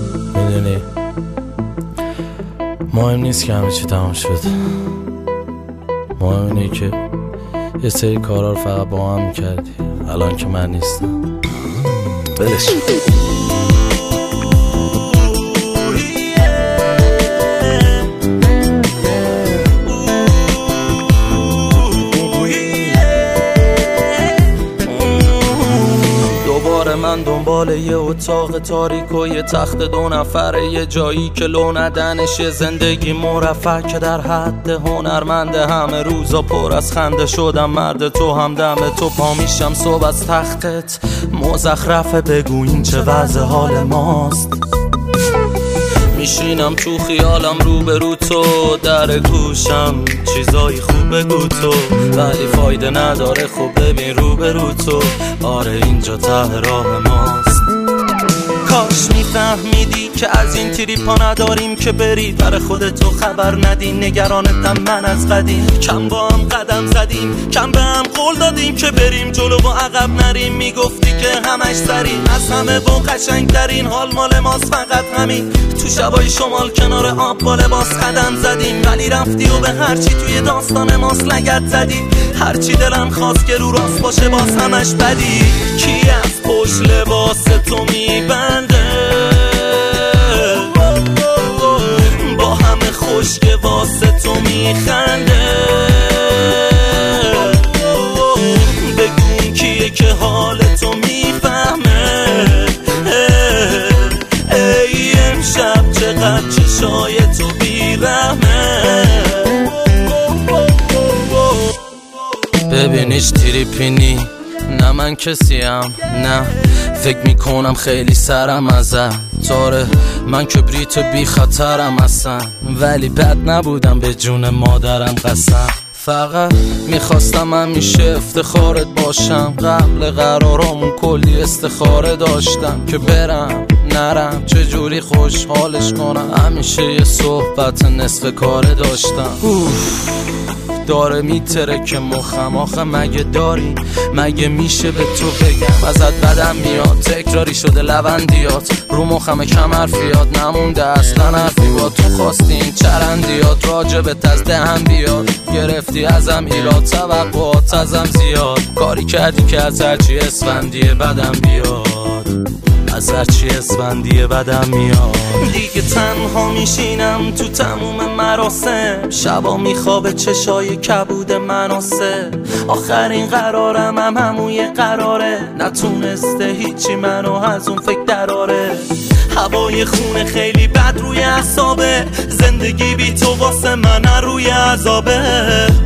می‌دونی؟ مهم نیست که همه چی تمام شد. مهم اینه که یه سری کارا رو فقط با هم می‌کردی. الان که من نیستم. بلش دنبال یه اتاق تاریک و یه تخت دو نفره یه جایی که لو ندنش زندگی مرفع که در حد هنرمند همه روزا پر از خنده شدم. مرد تو هم دم تو پا میشم صبح از تختت مزخرفه بگو این چه وضع حال ماست. میشینم تو خیالم رو به رو تو در گوشم چیزایی خوب بگو تو. ولی فایده نداره خوب ببین رو به رو تو. آره اینجا ته راه ماست. کاش میفهمیدی که از این تریپا نداریم که بری. در خودتو خبر ندی نگرانتم من از قدیم. کم با هم قدم زدیم کم به هم قول دادیم که بریم جلو و عقب نریم. می‌گفتی که همش سریم. از همه با قشنگ ترین حال مال ماست فقط همین. تو شبای شمال کنار آب با لباس قدم زدیم. ولی رفتی و به هرچی توی داستان ماست لگت زدی. هرچی دلم خواست که رو راست باشه باز همش بدی. کی از پشت لباس تو میبنده. با همه خوشگه واسه تو میخنده. بگو کیه که حال تو می‌فهمه. ای امشب چقدر چشای تو بیرحمه. ببینیش تریپینی. نه من کسیم نه. فکر می‌کنم خیلی سرم ازم تاره من کبریت بی خطرم اصلا ولی بد نبودم به جون مادرم قسم. فقط می‌خواستم همیشه افتخارت باشم. قبل قرارامون کلی استخاره داشتم. که برم نرم چجوری خوشحالش کنم. همیشه یه صحبت نصف کاره داشتم. اوف. داره میتره که مخم. آخه مگه داری؟ مگه میشه به تو بگم؟ ازت بدم میاد. تکراری شده لبندیات رو مخم کم حرفیات نمونده اصلا حرفی با تو خواستی این چرندیات. راجبت از دهم بیاد. گرفتی ازم ایراد. توقعات ازم زیاد. کاری کردی که از هرچی اسفندیه بدم بیاد. از هرچی اسفندیه بدم میاد. دیگه تنها میشینم تو تموم مراسم. شبا میخوابه چشای کبود مناسه آخرین قرارم هم هموی قراره. نتونسته هیچی منو از اون فکر دراره. هوای خونه خیلی بد روی اصابه زندگی بی تو واسه من روی عذابه.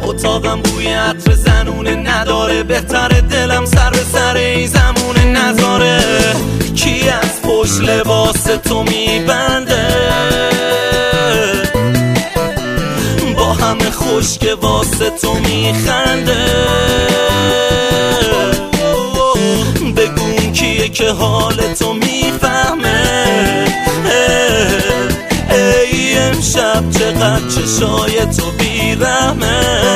اتاقم بوی عطر زنونه نداره. بهتر دلم سر به سر ای زمونه نذاره. پشت لباس تو میبنده. با همه خوشگه واسه تو میخنده. بگو کیه که حال تو می‌فهمه. ای امشب چقدر چشای تو بیرحمه.